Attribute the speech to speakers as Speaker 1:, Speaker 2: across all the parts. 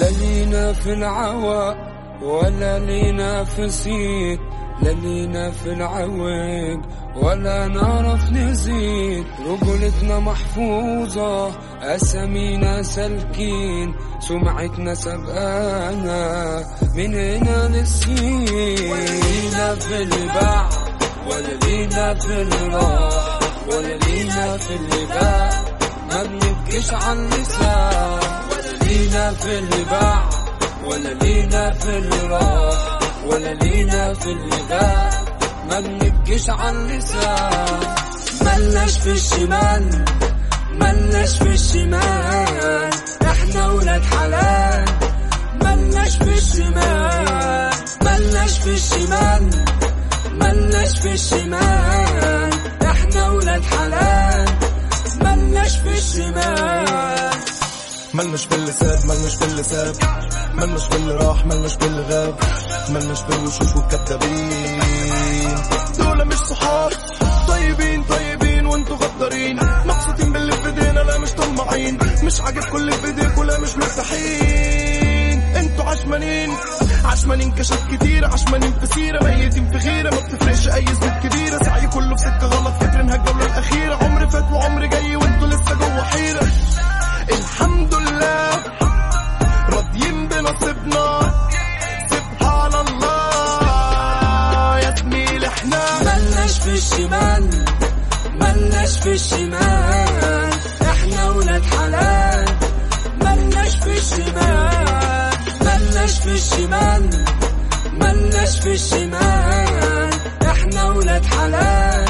Speaker 1: لا لينا في العوا ولا لينا في صيد لا لينا في العوج ولا نعرف نزيد. رجولتنا محفوظة أسامينا سالكين سمعتنا سبقانا من هنا للسين ولا لينا في الباع ولا لينا في الراح ولا لينا في ما اللسان ولا لينا في الباع ولا لينا في الراح ولا لينا في اللباع ما بنبكيش عن لسان ملناش في الشمال ملناش في الشمال. إحنا ولاد حلال ملناش في الشمال. ملناش في الشمال ملناش في الشمال. ملناش في
Speaker 2: اللي ساب ملناش في اللي ساب ملناش في اللي راح ملناش في اللي غاب ملناش في الوشوش والكدابين. دول مش صحاب. طيبين طيبين وانتوا غدارين. مبسوطين باللي في ايدينا لا مش طماعين. مش عاجب كل اللي في ايديكوا لا مش مرتاحين. أنتوا عشمانين. عشمانين كشف كتير عشمانين في سيرة ميتين في غيرة. ما بتفرقش أي زبط كبيرة. سعي كله في سكة غلط فاكرينها الجولة الأخيرة. عمر فات وعمر جاي وانتوا لسه جوه حيرة
Speaker 1: في الشمال ملناش في الشمال. إحنا ولاد حلال ملناش في الشمال. ملناش في الشمال ملناش في الشمال. إحنا ولاد حلال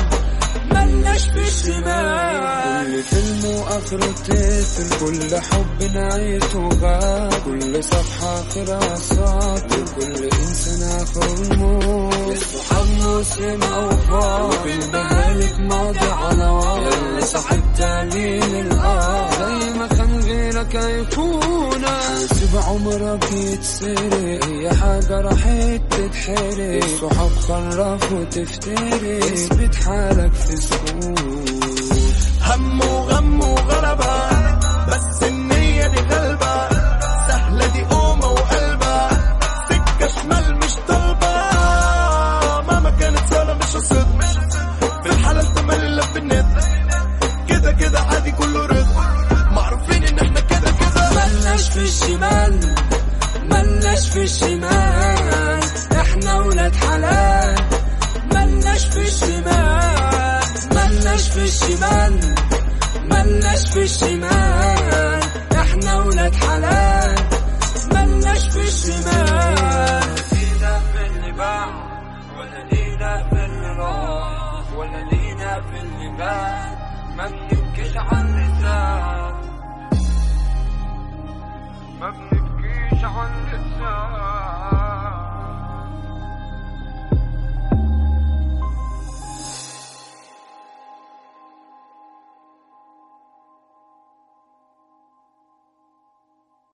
Speaker 1: ملناش في الشمال. كل فيلم واخره تتر كل حب نهايته غاب كل صفحة آخرها سطر كل إنسان آخر الموت. الصحاب مسلم أو فاضي بالمهالك ماضي على اللي صاحب تاني للآخر زي ما كان غيرك أيقونة سيب عمرك يتسرق هي حاجة راحت تتحرق الصحاب خرف وتفترق اثبت حالك في سكوت
Speaker 2: في
Speaker 1: الشمال إحنا ولاد حلال. ملناش في الشمال ملناش في الشمال. ملناش في الشمال إحنا ولاد حلال. ملناش في الشمال. لينا في اللي باع ولا لينا في اللي راح ولا لينا في اللي فات ما شهان